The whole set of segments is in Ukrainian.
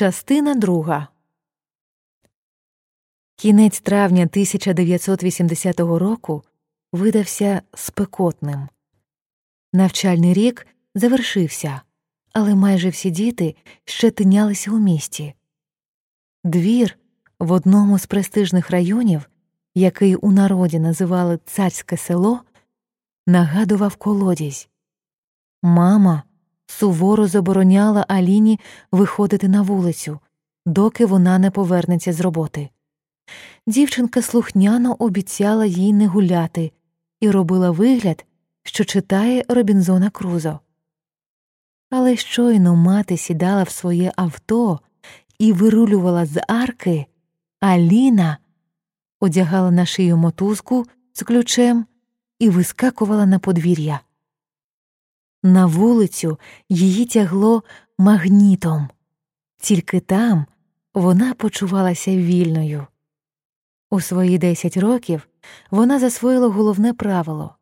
Частина друга. Кінець травня 1980 року видався спекотним. Навчальний рік завершився, але майже всі діти ще тинялися у місті. Двір в одному з престижних районів, який у народі називали царське село, нагадував колодязь. Мама суворо забороняла Аліні виходити на вулицю, доки вона не повернеться з роботи. Дівчинка слухняно обіцяла їй не гуляти і робила вигляд, що читає Робінзона Крузо. Але щойно мати сідала в своє авто і вирулювала з арки, Аліна одягала на шию мотузку з ключем і вискакувала на подвір'я. На вулицю її тягло магнітом, тільки там вона почувалася вільною. У свої десять років вона засвоїла головне правило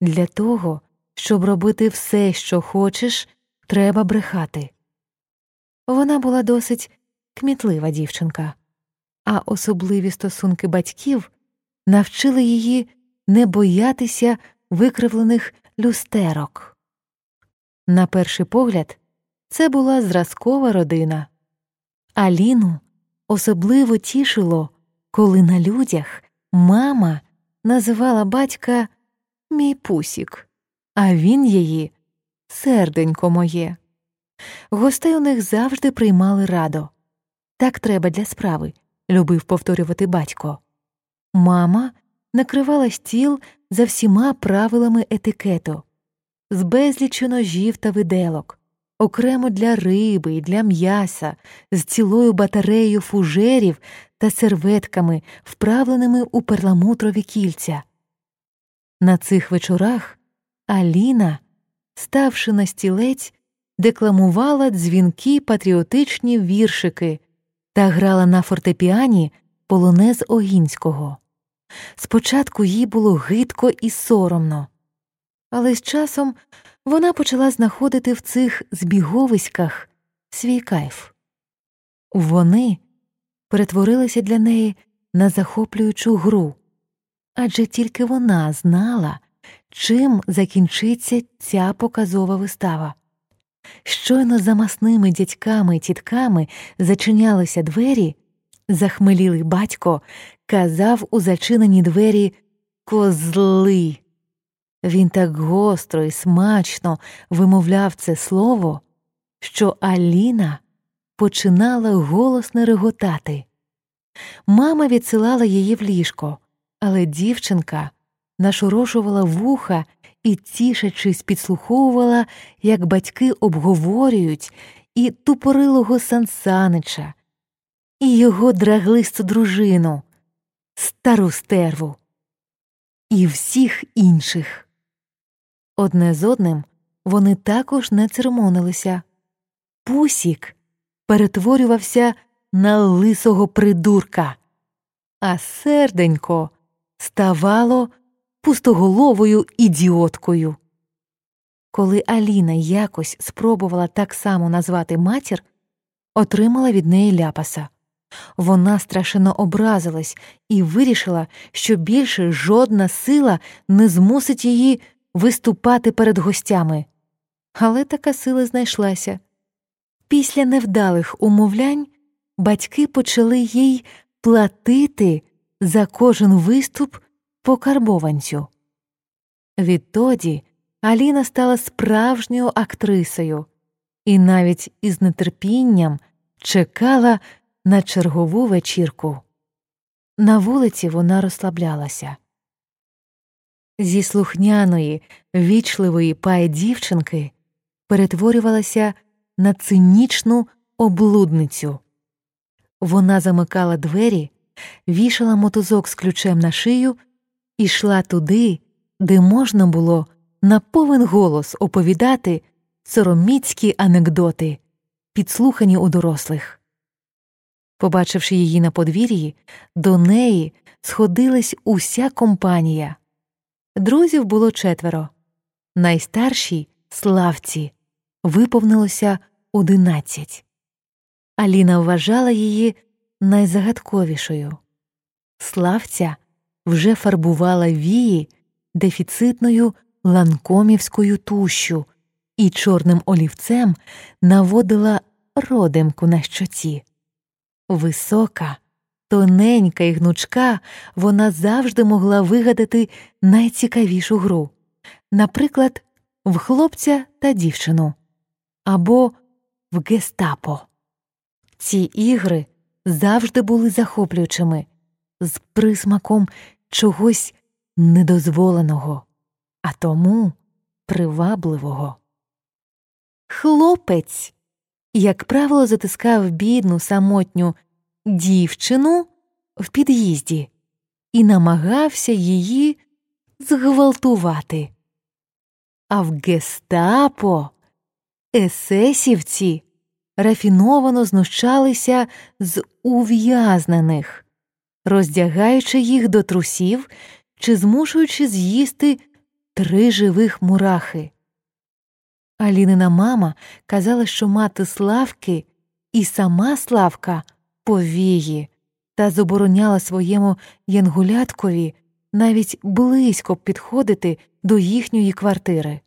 для того, щоб робити все, що хочеш, треба брехати. Вона була досить кмітлива дівчинка, а особливі стосунки батьків навчили її не боятися викривлених люстерок. На перший погляд, це була зразкова родина. Аліну особливо тішило, коли на людях мама називала батька мій пусік, а він її серденько моє. Гостей у них завжди приймали радо. Так треба для справи, любив повторювати батько. Мама накривала стіл за всіма правилами етикету з безлічу ножів та виделок, окремо для риби і для м'яса, з цілою батареєю фужерів та серветками, вправленими у перламутрові кільця. На цих вечорах Аліна, ставши на стілець, декламувала дзвінкі патріотичні віршики та грала на фортепіані полонез Огінського. Спочатку їй було гидко і соромно але з часом вона почала знаходити в цих збіговиськах свій кайф. Вони перетворилися для неї на захоплюючу гру, адже тільки вона знала, чим закінчиться ця показова вистава. Щойно за масними дядьками і тітками зачинялися двері, захмелілий батько казав у зачинені двері козли. Він так гостро і смачно вимовляв це слово, що Аліна починала голосно реготати. Мама відсилала її в ліжко, але дівчинка нашорошувала вуха і, тішачись, підслуховувала, як батьки обговорюють і тупорилого Сансанича, і його драглисту дружину, стару стерву, і всіх інших. Одне з одним вони також не церемонилися. Пусік перетворювався на лисого придурка, а серденько ставало пустоголовою ідіоткою. Коли Аліна якось спробувала так само назвати матір, отримала від неї ляпаса. Вона страшенно образилась і вирішила, що більше жодна сила не змусить її виступати перед гостями. Але така сила знайшлася. Після невдалих умовлянь батьки почали їй платити за кожен виступ по карбованцю. Відтоді Аліна стала справжньою актрисою і навіть із нетерпінням чекала на чергову вечірку. На вулиці вона розслаблялася. Зі слухняної, вічливої пай дівчинки перетворювалася на цинічну облудницю. Вона замикала двері, вішала мотузок з ключем на шию і йшла туди, де можна було на повен голос оповідати сороміцькі анекдоти, підслухані у дорослих. Побачивши її на подвір'ї, до неї сходилась уся компанія. Друзів було четверо. Найстаршій славці виповнилося одинадцять. Аліна вважала її найзагадковішою. Славця вже фарбувала вії дефіцитною ланкомівською тущу і чорним олівцем наводила родимку на щоці. Висока, тоненька і гнучка, вона завжди могла вигадати найцікавішу гру, наприклад, в хлопця та дівчину або в гестапо. Ці ігри завжди були захоплюючими, з присмаком чогось недозволеного, а тому привабливого. Хлопець, як правило, затискав бідну самотню дівчину в під'їзді і намагався її зґвалтувати. А в гестапо есесівці рафіновано знущалися з ув'язнених, роздягаючи їх до трусів чи змушуючи з'їсти три живих мурахи. Алінина мама казала, що мати Славки і сама Славка повії та забороняла своєму янгуляткові навіть близько підходити до їхньої квартири.